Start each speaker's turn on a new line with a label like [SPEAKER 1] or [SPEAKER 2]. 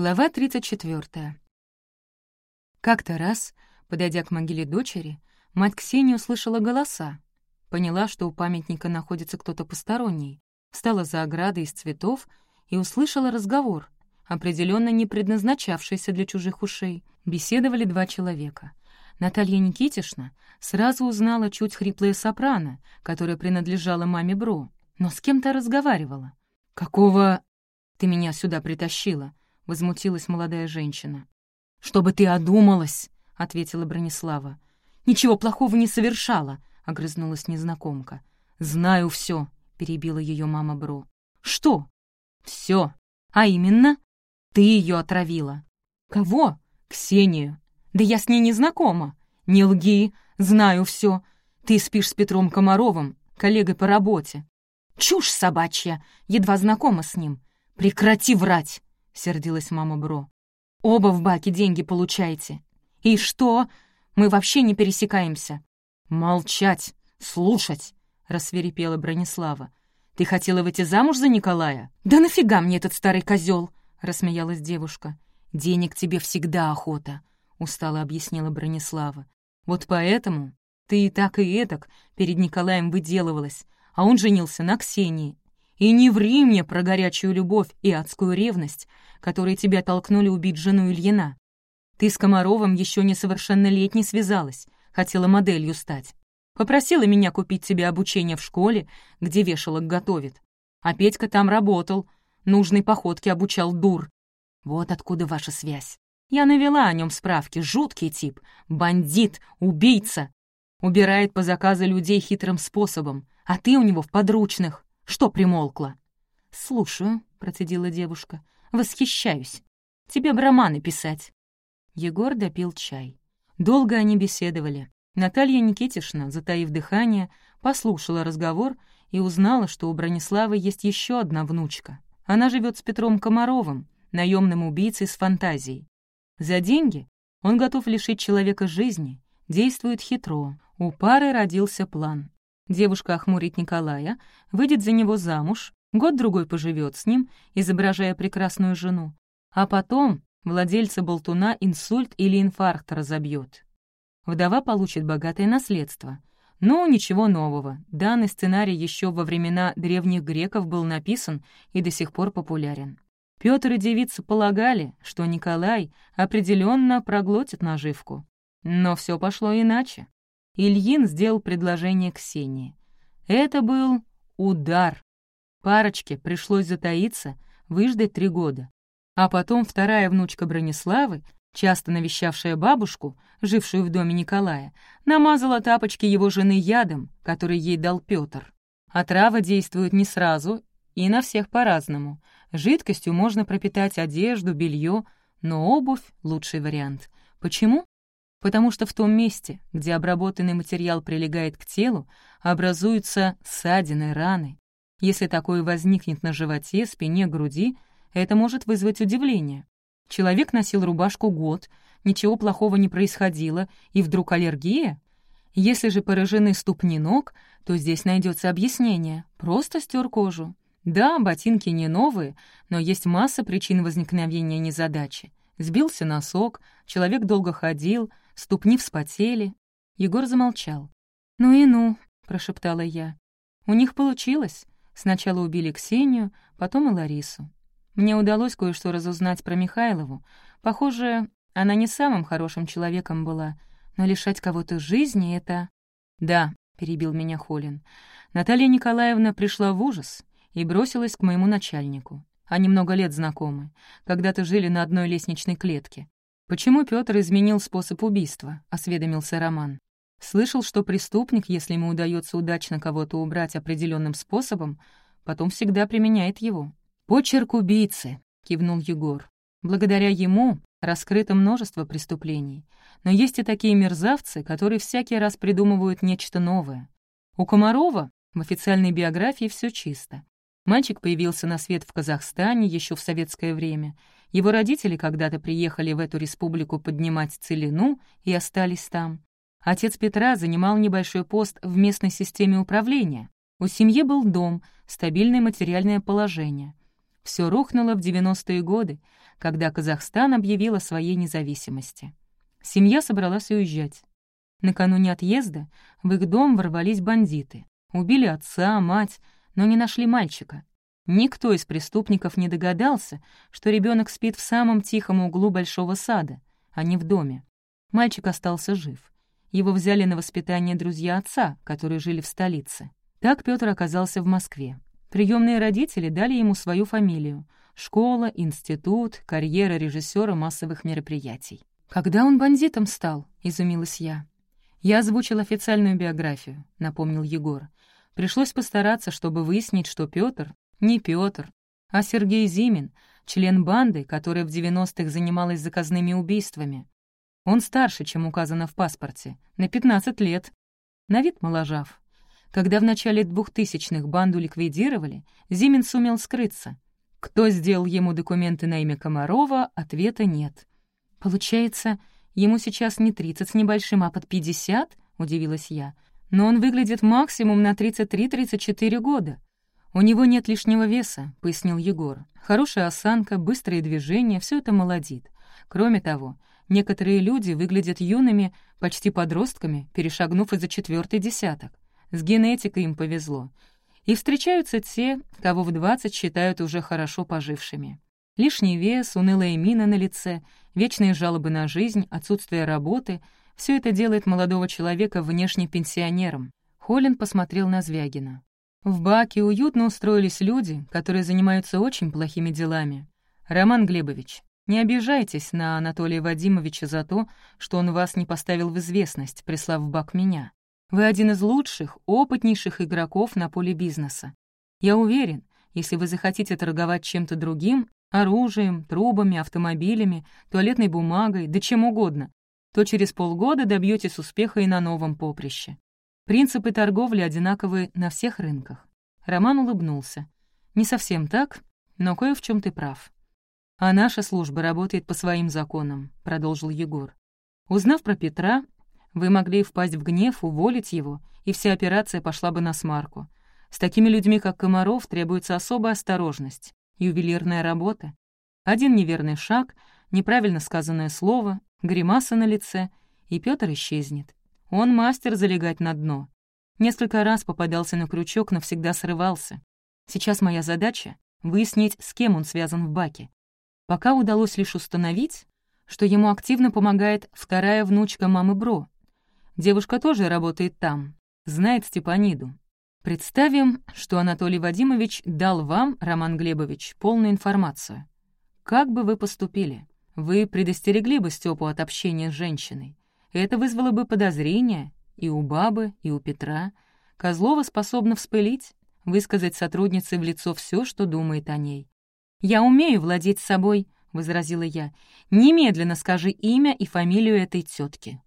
[SPEAKER 1] Глава 34. Как-то раз, подойдя к могиле дочери, мать Ксении услышала голоса. Поняла, что у памятника находится кто-то посторонний, встала за оградой из цветов и услышала разговор, определенно не предназначавшийся для чужих ушей. Беседовали два человека. Наталья Никитишна сразу узнала чуть хриплое сопрано, которое принадлежало маме Бро, но с кем-то разговаривала. «Какого ты меня сюда притащила?» — возмутилась молодая женщина. «Чтобы ты одумалась!» — ответила Бронислава. «Ничего плохого не совершала!» — огрызнулась незнакомка. «Знаю все, перебила ее мама Бро. «Что?» Все. А именно, ты ее отравила». «Кого?» «Ксению». «Да я с ней не знакома». «Не лги, знаю все. Ты спишь с Петром Комаровым, коллегой по работе». «Чушь собачья! Едва знакома с ним. Прекрати врать!» Сердилась мама Бро. «Оба в баке деньги получаете. И что? Мы вообще не пересекаемся». «Молчать, слушать!» — рассверепела Бронислава. «Ты хотела выйти замуж за Николая?» «Да нафига мне этот старый козел? рассмеялась девушка. «Денег тебе всегда охота», — устало объяснила Бронислава. «Вот поэтому ты и так и этак перед Николаем выделывалась, а он женился на Ксении. И не ври мне про горячую любовь и адскую ревность, которые тебя толкнули убить жену Ильина. Ты с Комаровым еще несовершеннолетней связалась, хотела моделью стать. Попросила меня купить тебе обучение в школе, где вешалок готовит. А Петька там работал, нужной походке обучал дур. Вот откуда ваша связь. Я навела о нем справки, жуткий тип, бандит, убийца. Убирает по заказу людей хитрым способом, а ты у него в подручных. Что примолкла?» «Слушаю», — процедила девушка. «Восхищаюсь. Тебе бы романы писать». Егор допил чай. Долго они беседовали. Наталья Никитишна, затаив дыхание, послушала разговор и узнала, что у Брониславы есть еще одна внучка. Она живет с Петром Комаровым, наемным убийцей с фантазией. За деньги он готов лишить человека жизни, действует хитро. У пары родился план. Девушка охмурит Николая, выйдет за него замуж, год-другой поживет с ним, изображая прекрасную жену, а потом владельца болтуна инсульт или инфаркт разобьет. Вдова получит богатое наследство. Но ничего нового. Данный сценарий еще во времена древних греков был написан и до сих пор популярен. Петр и девица полагали, что Николай определенно проглотит наживку. Но все пошло иначе. Ильин сделал предложение Ксении. Это был удар. Парочке пришлось затаиться, выждать три года. А потом вторая внучка Брониславы, часто навещавшая бабушку, жившую в доме Николая, намазала тапочки его жены ядом, который ей дал Петр. Отрава действует не сразу и на всех по-разному. Жидкостью можно пропитать одежду, белье, но обувь — лучший вариант. Почему? Потому что в том месте, где обработанный материал прилегает к телу, образуются ссадины, раны. Если такое возникнет на животе, спине, груди, это может вызвать удивление. Человек носил рубашку год, ничего плохого не происходило, и вдруг аллергия? Если же поражены ступни ног, то здесь найдется объяснение, просто стер кожу. Да, ботинки не новые, но есть масса причин возникновения незадачи. Сбился носок, человек долго ходил, ступни вспотели. Егор замолчал. «Ну и ну», — прошептала я. «У них получилось. Сначала убили Ксению, потом и Ларису. Мне удалось кое-что разузнать про Михайлову. Похоже, она не самым хорошим человеком была, но лишать кого-то жизни — это...» «Да», — перебил меня Холин. Наталья Николаевна пришла в ужас и бросилась к моему начальнику. Они много лет знакомы. Когда-то жили на одной лестничной клетке. «Почему Петр изменил способ убийства?» — осведомился Роман. «Слышал, что преступник, если ему удается удачно кого-то убрать определенным способом, потом всегда применяет его». «Почерк убийцы», — кивнул Егор. «Благодаря ему раскрыто множество преступлений. Но есть и такие мерзавцы, которые всякий раз придумывают нечто новое. У Комарова в официальной биографии все чисто. Мальчик появился на свет в Казахстане еще в советское время — его родители когда-то приехали в эту республику поднимать целину и остались там. Отец Петра занимал небольшой пост в местной системе управления. У семьи был дом, стабильное материальное положение. Все рухнуло в 90-е годы, когда Казахстан объявил о своей независимости. Семья собралась уезжать. Накануне отъезда в их дом ворвались бандиты. Убили отца, мать, но не нашли мальчика. Никто из преступников не догадался, что ребенок спит в самом тихом углу большого сада, а не в доме. Мальчик остался жив. Его взяли на воспитание друзья отца, которые жили в столице. Так Петр оказался в Москве. Приемные родители дали ему свою фамилию — школа, институт, карьера режиссера массовых мероприятий. «Когда он бандитом стал?» — изумилась я. «Я озвучил официальную биографию», — напомнил Егор. «Пришлось постараться, чтобы выяснить, что Петр не Петр, а Сергей Зимин, член банды, которая в 90-х занималась заказными убийствами. Он старше, чем указано в паспорте, на 15 лет. На вид моложав. Когда в начале 2000-х банду ликвидировали, Зимин сумел скрыться. Кто сделал ему документы на имя Комарова, ответа нет. «Получается, ему сейчас не 30 с небольшим, а под 50?» — удивилась я. «Но он выглядит максимум на 33-34 года. «У него нет лишнего веса», — пояснил Егор. «Хорошая осанка, быстрые движения — все это молодит. Кроме того, некоторые люди выглядят юными, почти подростками, перешагнув из-за четвертый десяток. С генетикой им повезло. И встречаются те, кого в 20 считают уже хорошо пожившими. Лишний вес, унылая мина на лице, вечные жалобы на жизнь, отсутствие работы — все это делает молодого человека внешне пенсионером. Холлин посмотрел на Звягина. В баке уютно устроились люди, которые занимаются очень плохими делами. Роман Глебович, не обижайтесь на Анатолия Вадимовича за то, что он вас не поставил в известность, прислав в бак меня. Вы один из лучших, опытнейших игроков на поле бизнеса. Я уверен, если вы захотите торговать чем-то другим, оружием, трубами, автомобилями, туалетной бумагой, да чем угодно, то через полгода добьетесь успеха и на новом поприще. Принципы торговли одинаковы на всех рынках. Роман улыбнулся. «Не совсем так, но кое в чем ты прав». «А наша служба работает по своим законам», — продолжил Егор. «Узнав про Петра, вы могли впасть в гнев, уволить его, и вся операция пошла бы на смарку. С такими людьми, как Комаров, требуется особая осторожность, ювелирная работа. Один неверный шаг, неправильно сказанное слово, гримаса на лице, и Петр исчезнет. Он мастер залегать на дно. Несколько раз попадался на крючок, но всегда срывался. Сейчас моя задача — выяснить, с кем он связан в баке. Пока удалось лишь установить, что ему активно помогает вторая внучка мамы Бро. Девушка тоже работает там, знает Степаниду. Представим, что Анатолий Вадимович дал вам, Роман Глебович, полную информацию. Как бы вы поступили? Вы предостерегли бы Степу от общения с женщиной. Это вызвало бы подозрения и у бабы, и у Петра. Козлова способна вспылить, высказать сотруднице в лицо все, что думает о ней. «Я умею владеть собой», — возразила я. «Немедленно скажи имя и фамилию этой тетки.